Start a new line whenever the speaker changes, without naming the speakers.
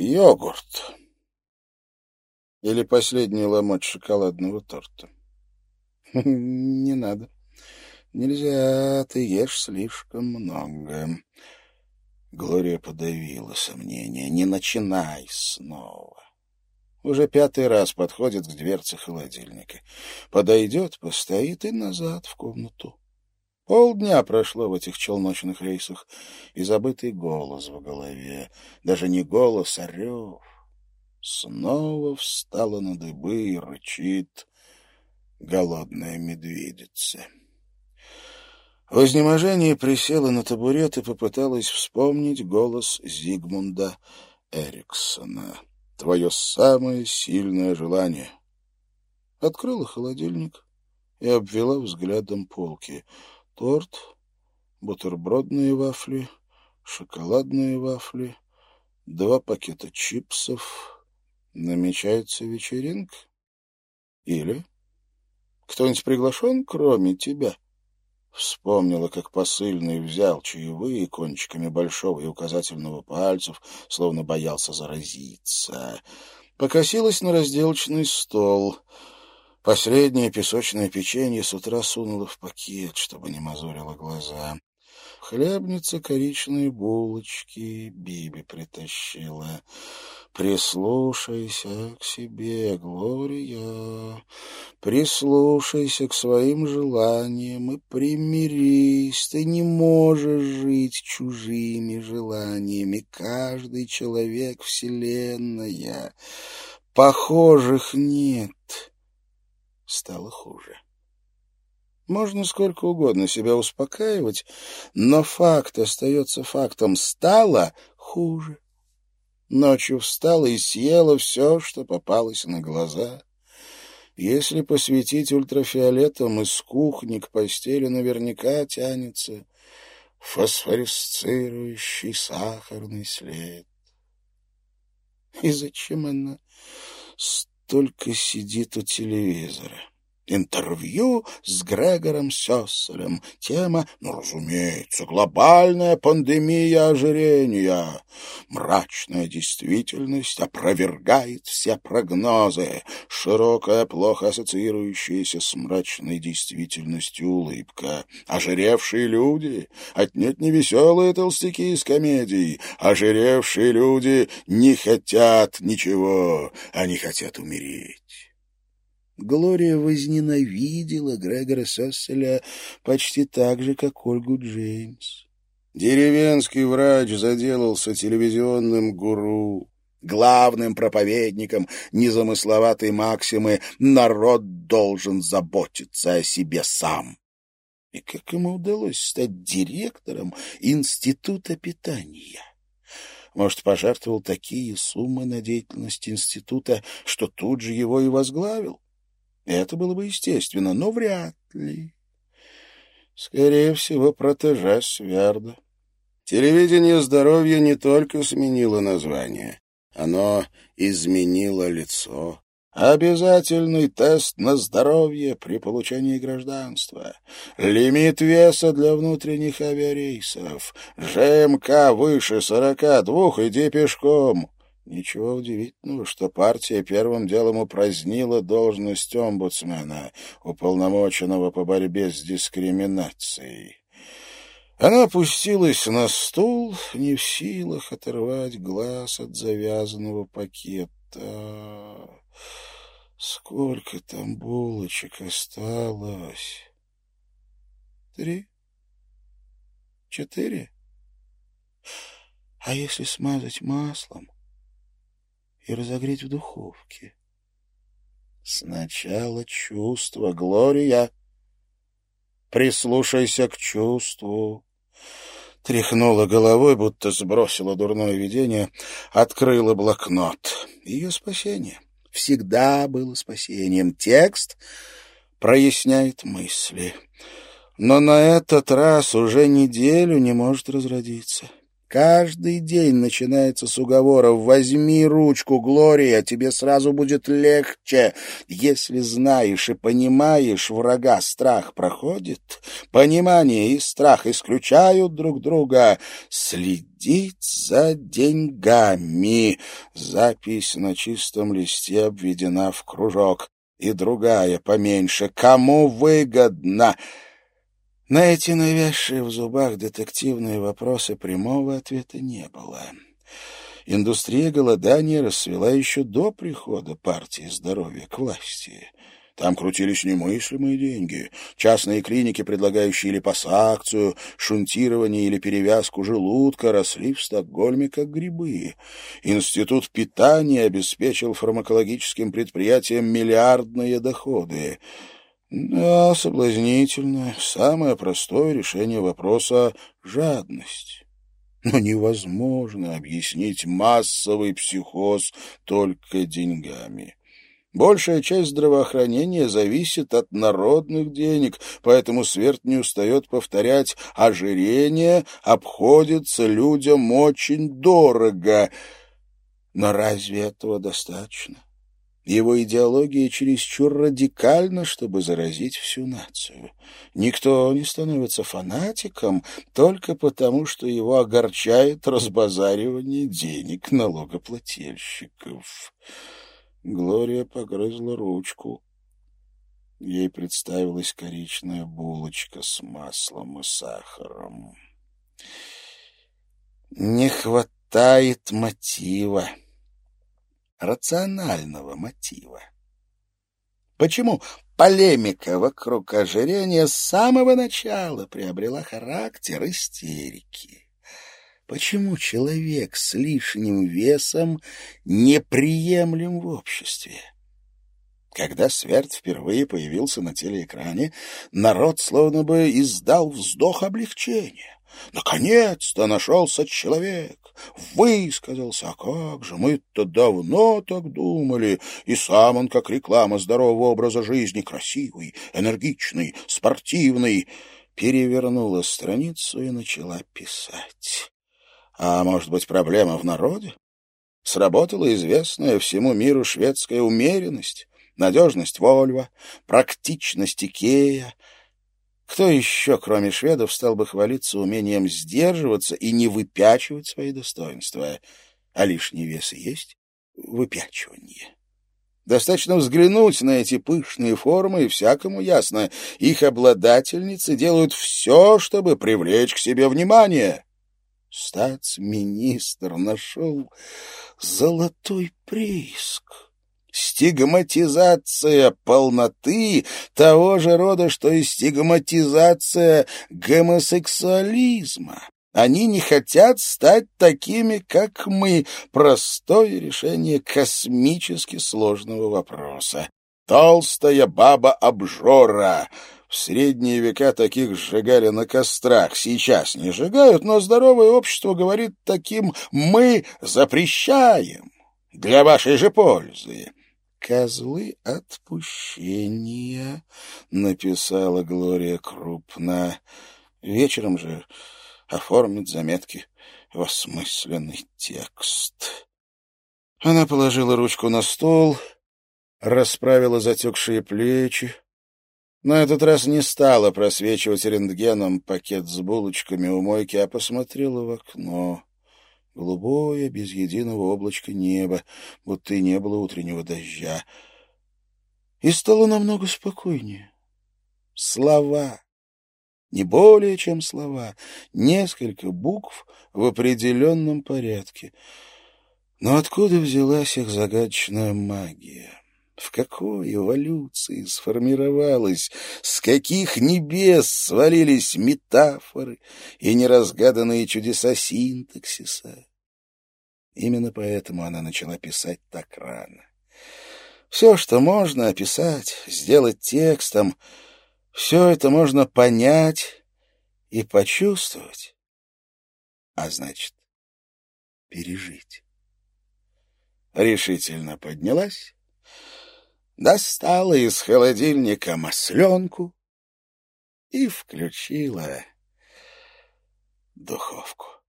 Йогурт. Или последний ломоть шоколадного торта. Не надо. Нельзя, ты ешь слишком много. Глория подавила сомнения. Не начинай снова. Уже пятый раз подходит к дверце холодильника. Подойдет, постоит и назад в комнату. Полдня прошло в этих челночных рейсах, и забытый голос в голове. Даже не голос, а рев. Снова встала на дыбы и рычит голодная медведица. В изнеможении присела на табурет и попыталась вспомнить голос Зигмунда Эриксона. «Твое самое сильное желание». Открыла холодильник и обвела взглядом полки — торт, бутербродные вафли, шоколадные вафли, два пакета чипсов. Намечается вечеринка? Или кто-нибудь приглашен, кроме тебя? Вспомнила, как посыльный взял чаевые кончиками большого и указательного пальцев, словно боялся заразиться. Покосилась на разделочный стол — Последнее песочное печенье с утра сунула в пакет, чтобы не мозолило глаза. В хлебнице коричные булочки Биби притащила. Прислушайся к себе, Глория, прислушайся к своим желаниям и примирись. Ты не можешь жить чужими желаниями. Каждый человек — вселенная. Похожих нет стало хуже. Можно сколько угодно себя успокаивать, но факт остается фактом. Стало хуже. Ночью встала и съела все, что попалось на глаза. Если посветить ультрафиолетом, из кухни к постели наверняка тянется фосфорисцирующий сахарный след. И зачем она только сидит у телевизора. Интервью с Грегором Сесселем. Тема, ну, разумеется, глобальная пандемия ожирения. Мрачная действительность опровергает все прогнозы. Широкая, плохо ассоциирующаяся с мрачной действительностью улыбка. Ожиревшие люди, отнюдь не веселые толстяки из комедий. Ожиревшие люди не хотят ничего, они хотят умереть. Глория возненавидела Грегора Сесселя почти так же, как Ольгу Джеймс. Деревенский врач заделался телевизионным гуру, главным проповедником незамысловатой максимы «народ должен заботиться о себе сам». И как ему удалось стать директором Института питания? Может, пожертвовал такие суммы на деятельность института, что тут же его и возглавил? Это было бы естественно, но вряд ли. Скорее всего, протеже Сверда. Телевидение здоровья не только сменило название, оно изменило лицо. Обязательный тест на здоровье при получении гражданства. Лимит веса для внутренних авиарейсов. ЖМК выше сорока двух, иди пешком. Ничего удивительного, что партия первым делом упразднила должность омбудсмена, уполномоченного по борьбе с дискриминацией. Она опустилась на стул, не в силах оторвать глаз от завязанного пакета. Сколько там булочек осталось? Три? Четыре? А если смазать маслом? И разогреть в духовке. Сначала чувство, Глория. Прислушайся к чувству. Тряхнула головой, будто сбросила дурное видение, открыла блокнот. Ее спасение всегда было спасением. Текст проясняет мысли. Но на этот раз уже неделю не может разродиться. Каждый день начинается с уговоров «возьми ручку, Глория, тебе сразу будет легче». Если знаешь и понимаешь врага, страх проходит, понимание и страх исключают друг друга. Следить за деньгами. Запись на чистом листе обведена в кружок. И другая поменьше. Кому выгодно? На эти навязшие в зубах детективные вопросы прямого ответа не было. Индустрия голодания расцвела еще до прихода партии здоровья к власти. Там крутились немыслимые деньги. Частные клиники, предлагающие липосакцию, шунтирование или перевязку желудка, росли в Стокгольме как грибы. Институт питания обеспечил фармакологическим предприятиям миллиардные доходы. Да, соблазнительно. Самое простое решение вопроса — жадность. Но невозможно объяснить массовый психоз только деньгами. Большая часть здравоохранения зависит от народных денег, поэтому Сверд не устает повторять «ожирение обходится людям очень дорого». Но разве этого достаточно? Его идеология чересчур радикальна, чтобы заразить всю нацию. Никто не становится фанатиком только потому, что его огорчает разбазаривание денег налогоплательщиков. Глория погрызла ручку. Ей представилась коричная булочка с маслом и сахаром. Не хватает мотива рационального мотива. Почему полемика вокруг ожирения с самого начала приобрела характер истерики? Почему человек с лишним весом неприемлем в обществе? Когда Сверд впервые появился на телеэкране, народ словно бы издал вздох облегчения. Наконец-то нашелся человек. Высказался, а как же, мы-то давно так думали. И сам он, как реклама здорового образа жизни, красивый, энергичный, спортивный. Перевернула страницу и начала писать. А может быть, проблема в народе? Сработала известная всему миру шведская умеренность, надежность Вольва, практичность Икея, кто еще, кроме шведов, стал бы хвалиться умением сдерживаться и не выпячивать свои достоинства? А лишний вес есть выпячивание. Достаточно взглянуть на эти пышные формы, и всякому ясно, их обладательницы делают все, чтобы привлечь к себе внимание. Статс-министр нашел золотой прииск стигматизация полноты того же рода, что и стигматизация гомосексуализма. Они не хотят стать такими, как мы. Простое решение космически сложного вопроса. Толстая баба-обжора. В средние века таких сжигали на кострах. Сейчас не сжигают, но здоровое общество говорит таким «мы запрещаем» для вашей же пользы. «Козлы отпущения», — написала Глория крупно. «Вечером же оформит заметки в осмысленный текст». Она положила ручку на стол, расправила затекшие плечи, на этот раз не стала просвечивать рентгеном пакет с булочками у мойки, а посмотрела в окно голубое, без единого облачка небо, будто и не было утреннего дождя. И стало намного спокойнее. Слова. Не более, чем слова. Несколько букв в определенном порядке. Но откуда взялась их загадочная магия? В какой эволюции сформировалась, с каких небес свалились метафоры и неразгаданные чудеса синтаксиса? Именно поэтому она начала писать так рано. Все, что можно описать, сделать текстом, все это можно понять и почувствовать, а значит, пережить. Решительно поднялась, достала из холодильника масленку и включила духовку.